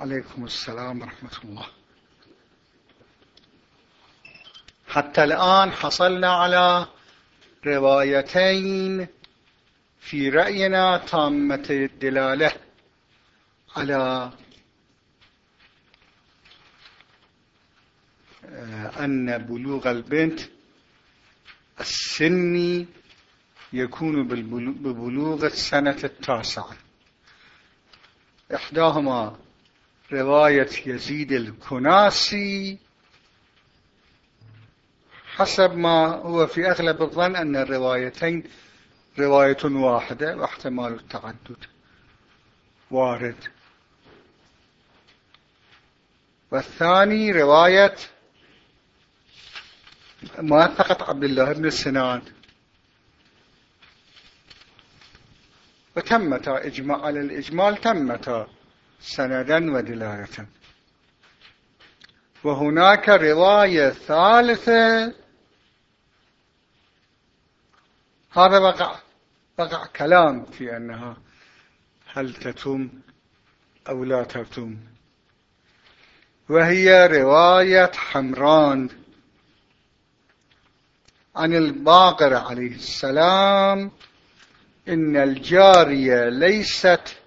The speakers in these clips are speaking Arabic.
عليكم السلام ورحمة الله. حتى الآن حصلنا على روايتين في رأينا تامة الدلالة على آه، أن بلوغ البنت السني يكون ببلوغ السنة التاسعة. إحداهما رواية يزيد الكناسي حسب ما هو في أغلب الظن أن الروايتين رواية واحدة واحتمال التعدد وارد. والثاني رواية موثقة عبد الله بن السنان وتمتا إجماع على الإجمال تمتا سندا ودلالة وهناك رواية ثالثة. هذا وقع وقع كلام في أنها هل تتم أو لا تتم. وهي رواية حمران عن الباقر عليه السلام. إن الجارية ليست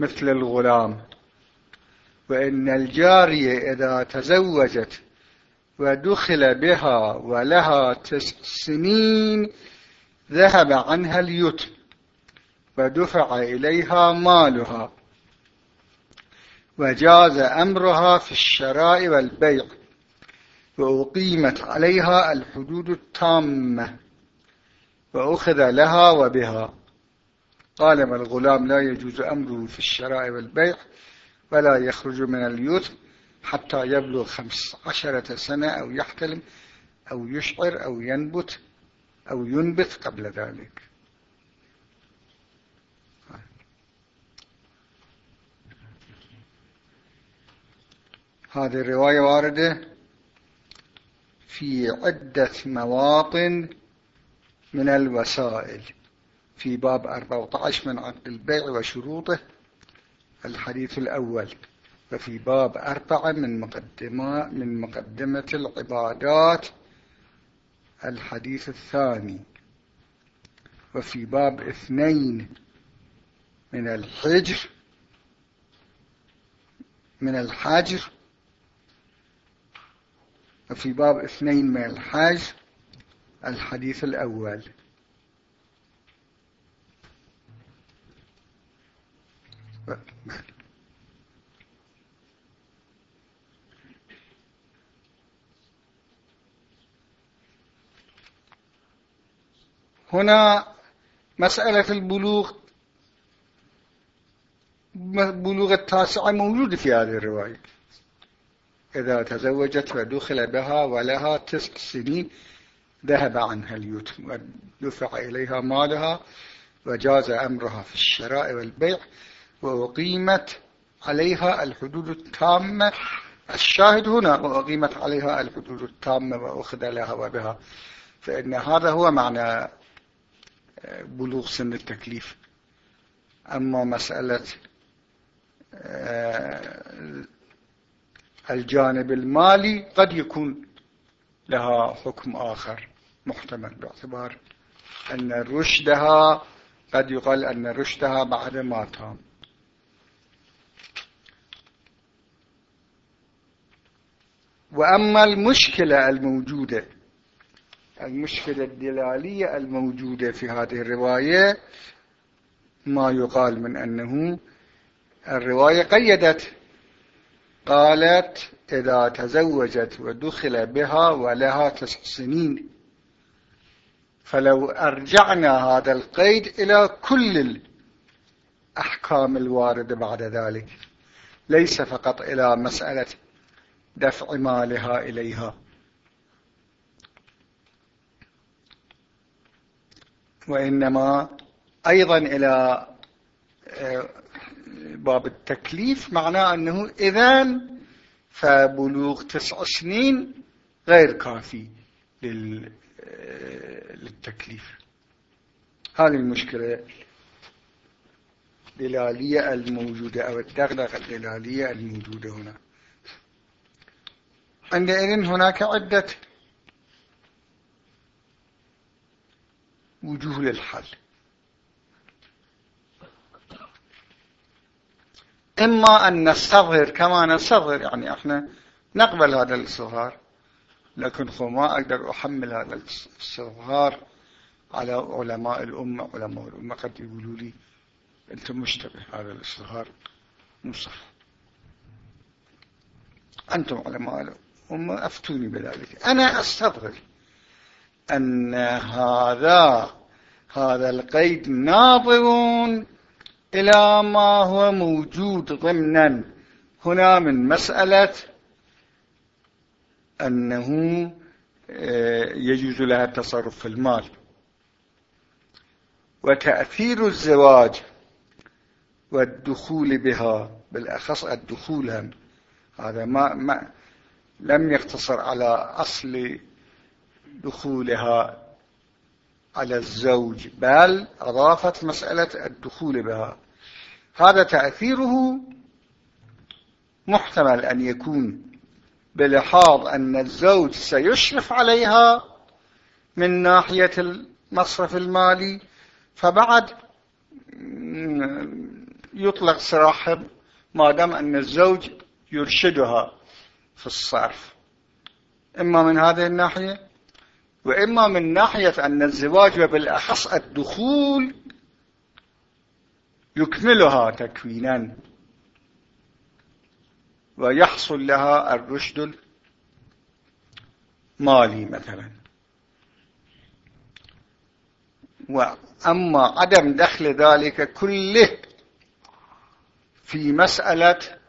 مثل الغلام. وإن الجارية إذا تزوجت ودخل بها ولها تسع سنين ذهب عنها اليتم ودفع إليها مالها وجاز أمرها في الشراء والبيع وأقيمت عليها الحدود التامة وأخذ لها وبها. قال ما الغلام لا يجوز أمره في الشراء والبيع ولا يخرج من اليوت حتى يبلغ خمس عشرة سنة أو يحتلم أو يشعر أو ينبت أو ينبت قبل ذلك. هذه الرواية واردة في عدة مواطن من الوسائل. في باب 14 من عقد البيع وشروطه الحديث الأول. وفي باب أربعة من مقدمة, من مقدمة العبادات الحديث الثاني. وفي باب اثنين من الحجر من الحجر. وفي باب اثنين من الحجر الحديث الأول. هنا مسألة البلوغ بلوغ التاسعة موجود في هذه الرواية. إذا تزوجت ودخل بها ولها تسع سنين ذهب عنها اليتم ودفع إليها مالها وجاز أمرها في الشراء والبيع. وأقيمت عليها الحدود التامة. الشاهد هنا وأقيمت عليها الحدود التامة وأخذ لها وبها. فإن هذا هو معنى آه، بلوغ سن التكليف. أما مسألة آه، الجانب المالي قد يكون لها حكم آخر محتمل باعتبار أن رشدها قد يقال أن رشدها بعد ما تام. وأما المشكلة الموجودة المشكلة الدلالية الموجودة في هذه الرواية ما يقال من أنه الرواية قيدت قالت إذا تزوجت ودخل بها ولها تسع سنين فلو أرجعنا هذا القيد إلى كل الأحكام الواردة بعد ذلك ليس فقط إلى مسألة دفع مالها إليها. وإنما أيضا إلى آه، باب التكليف معناه أنه إذن فبلوغ تسع سنين غير كافي آه، للتكليف. هذه المشكلة الدلالية الموجودة أو الدغدغة الدلالية الموجودة هنا. عندئذ هناك عدة وجوه للحل. إما أن نستظهر كما نستظهر يعني إحنا نقبل هذا الاستظهار لكن ما أقدر أحمل هذا الاستظهار على علماء الأمة. علماء الأمة قد يقولوا لي أنت مشتبه هذا الاستظهار مصح أنتم علماء الأمة. أفتوني بذلك. أنا أستظهر أن هذا هذا القيد ناظر إلى ما هو موجود ضمنا. هنا من مسألة أنه آه، يجوز لها التصرف في المال. وتأثير الزواج والدخول بها بالأخص الدخول هم. هذا ما, ما لم يقتصر على أصل دخولها على الزوج بل أضافت مسألة الدخول بها. هذا تأثيره محتمل أن يكون بلحاظ أن الزوج سيشرف عليها من ناحية المصرف المالي فبعد يطلق سراحة ما دام أن الزوج يرشدها. في الصرف. إما من هذه الناحية وإما من ناحية أن الزواج وبالأخص الدخول يكملها تكوينا. ويحصل لها الرشد المالي مثلا. وأما عدم دخل ذلك كله في مسألة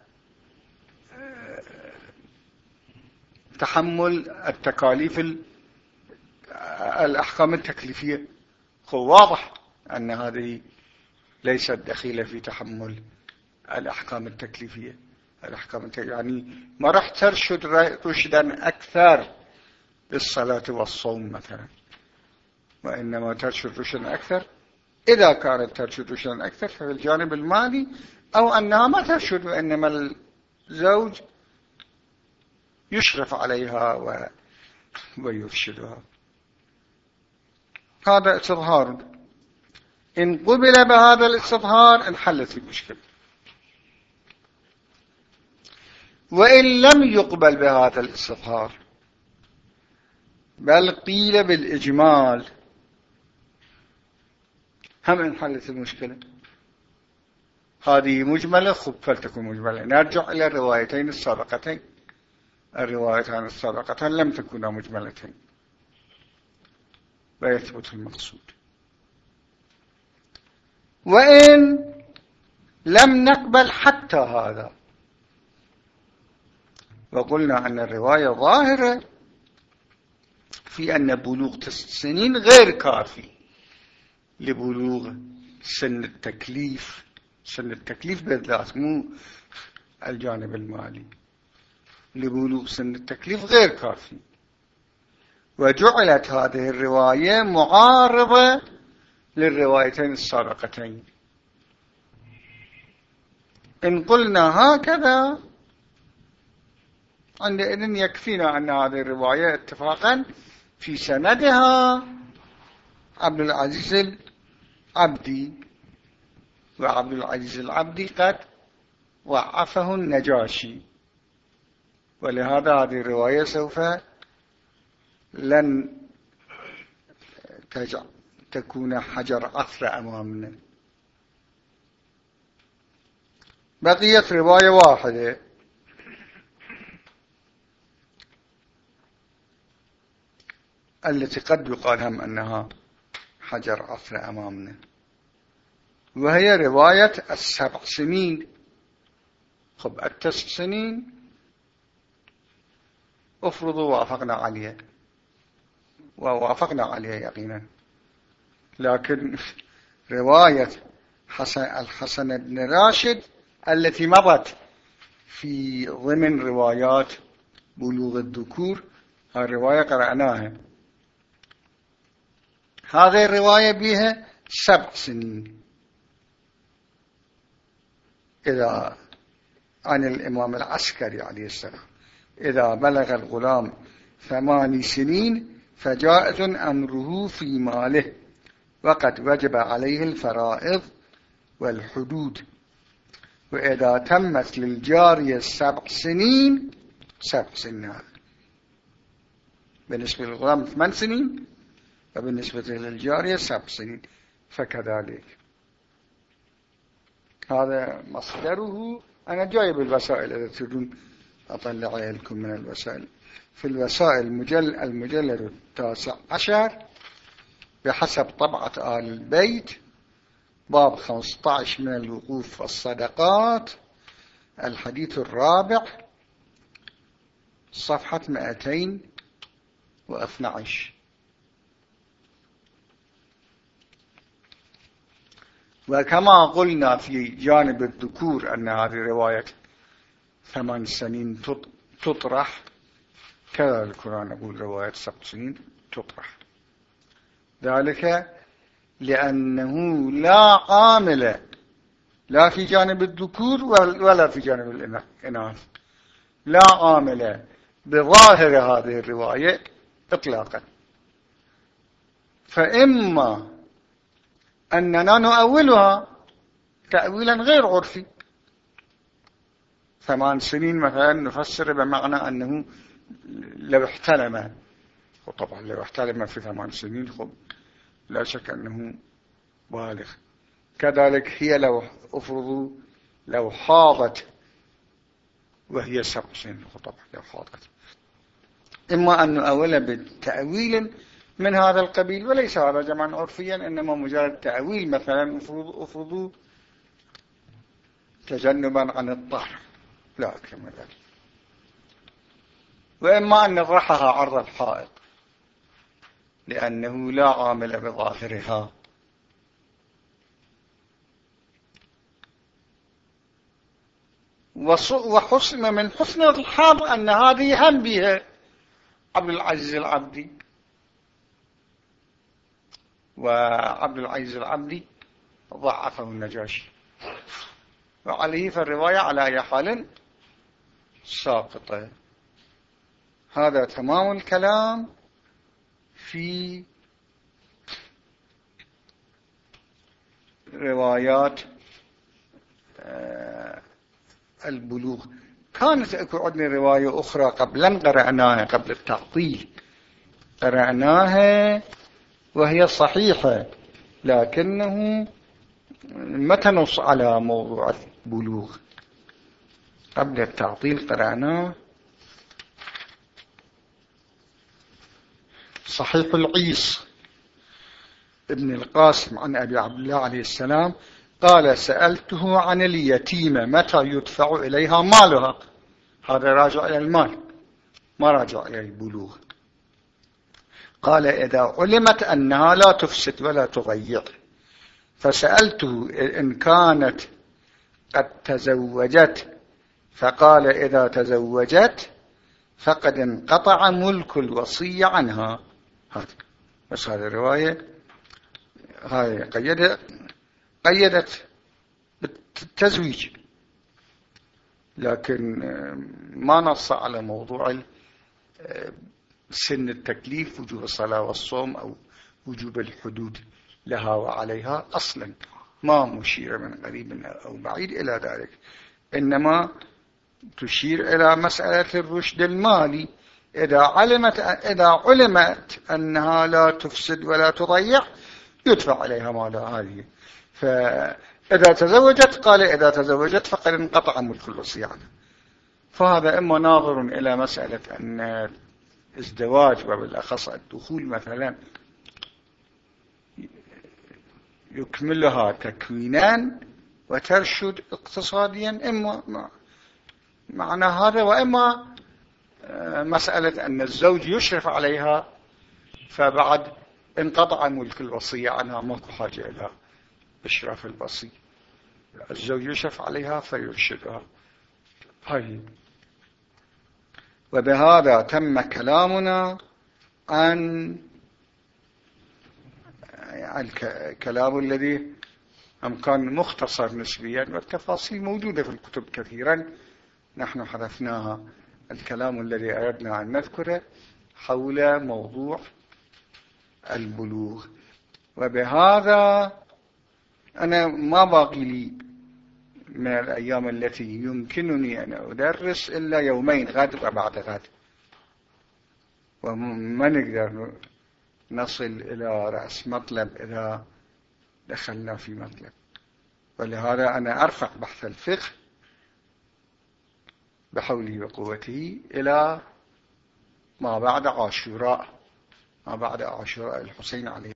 تحمل التكاليف الأحكام التكليفية. واضح أن هذه ليست دخيلة في تحمل الأحكام التكليفية. الأحكام التكليفية يعني ما راح ترشد رشدا أكثر بالصلاة والصوم مثلا. وإنما ترشد رشدا أكثر. إذا كانت ترشد رشدا أكثر في الجانب المالي أو أنها ما ترشد وإنما الزوج يشرف عليها و... ويرشدها. هذا استظهار إن قبل بهذا الاستظهار انحلت المشكلة. وإن لم يقبل بهذا الاستظهار بل قيل بالإجمال هم انحلت المشكلة. هذه مجملة خب فلتكن مجملة. نرجع إلى الروايتين السابقتين. الروايتان السابقتان لم تكونا مجملتين. ويثبت المقصود. وإن لم نقبل حتى هذا وقلنا أن الرواية ظاهرة في أن بلوغ تسع سنين غير كافي لبلوغ سن التكليف. سن التكليف بالذات مو الجانب المالي. لبلوغ سن التكليف غير كافي وجعلت هذه الرواية معارضة للروايتين السابقتين. إن قلنا هكذا عندئذ يكفينا أن هذه الرواية اتفاقا في سندها عبد العزيز العبدي. وعبد العزيز العبدي قد وعفه النجاشي. ولهذا هذه الرواية سوف لن تكون حجر عثر أمامنا. بقيت رواية واحدة. التي قد يقال هم أنها حجر عثر أمامنا. وهي رواية السبع سنين. خب التسع سنين افرضوا وافقنا عليها ووافقنا عليها يقينا. لكن رواية حسن الحسن بن راشد التي مضت في ضمن روايات بلوغ الذكور الرواية قرأناها. هذه الرواية بها سبع سنين. إذا عن الإمام العسكري عليه السلام. إذا بلغ الغلام ثمان سنين فجائز أمره في ماله وقد وجب عليه الفرائض والحدود. وإذا تمت للجارية سبع سنين سبع سنين بالنسبة للغلام ثمان سنين وبالنسبة للجارية سبع سنين فكذلك. هذا مصدره. أنا جايب الوسائل إذا تريدون. أطلع لكم من الوسائل. في الوسائل المجل المجلد التاسع عشر بحسب طبعة آل البيت باب 15 من الوقوف والصدقات الحديث الرابع صفحة 212 وكما قلنا في جانب الذكور أن هذه رواية ثمان سنين تطرح. كذا القرآن يقول رواية سبع سنين تطرح. ذلك لأنه لا عامل لا في جانب الذكور ولا في جانب الإناث. لا عامل بظاهر هذه الرواية إطلاقا. فإما أننا نؤولها تأويلا غير عرفي ثمان سنين مثلا نفسر بمعنى أنه لو احتلم. وطبعا لو احتلم في ثمان سنين خب لا شك أنه بالغ. كذلك هي لو أفرضوا لو حاضت وهي سبع سنين طبعا لو حاضت. إما أن نؤول بتأويل من هذا القبيل وليس هذا جمعا عرفيا إنما مجرد تأويل مثلا أفرضوا تجنبا عن الطهر. لا أكثر من ذلك وإما أن نطرحها عرض الحائط لأنه لا عامل بظاهرها. وحسن من حسن الحظ أن هذه هم بها عبد العزيز العبدي. وعبد العزيز العبدي ضعفه النجاشي. وعليه فالرواية على أي حال ساقطة. هذا تمام الكلام في روايات آه، البلوغ. كانت اكو عندنا رواية أخرى قبل قرأناها قبل التعطيل. قرأناها وهي صحيحة لكنه ما تنص على موضوع البلوغ. قبل التعطيل قرأناه صحيح العيس ابن القاسم عن أبي عبد الله عليه السلام قال سألته عن اليتيمة متى يدفع إليها مالها. هذا راجع إلى المال ما راجع إلى البلوغ. قال إذا علمت أنها لا تفسد ولا تضيع. فسألته إن كانت قد تزوجت فقال إذا تزوجت فقد انقطع ملك الوصية عنها. هذا بس هذه الرواية. هاي قيدت قيدت بالتزويج. لكن ما نص على موضوع سن التكليف وجوب الصلاة والصوم أو وجوب الحدود لها وعليها أصلا. ما مشير من قريب أو بعيد إلى ذلك. إنما تشير إلى مسألة الرشد المالي. إذا علمت, إذا علمت أنها لا تفسد ولا تضيع يدفع عليها مالها هذه. فإذا تزوجت قال إذا تزوجت فقد انقطع ملك الوصية عنها فهذا إما ناظر إلى مسألة أن الزواج وبالأخص الدخول مثلا يكملها تكوينا وترشد اقتصاديا إما معنى هذا وإما آه، مسألة أن الزوج يشرف عليها فبعد انقطع ملك الوصية. عنها ماكو حاجة إلى إشراف الوصي الزوج يشرف عليها فيرشدها. هاي وبهذا تم كلامنا عن الكلام الذي أم كان مختصر نسبيا والتفاصيل موجودة في الكتب كثيرا. نحن حذفناها الكلام الذي أردنا أن نذكره حول موضوع البلوغ. وبهذا أنا ما باقي لي من الأيام التي يمكنني أن أدرس إلا يومين غد وبعد غد. وما نقدر نصل إلى رأس مطلب إذا دخلنا في مطلب. ولهذا أنا أرفع بحث الفقه بحوله وقوته إلى ما بعد عاشوراء ما بعد عاشوراء الحسين عليه